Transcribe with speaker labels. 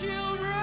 Speaker 1: children.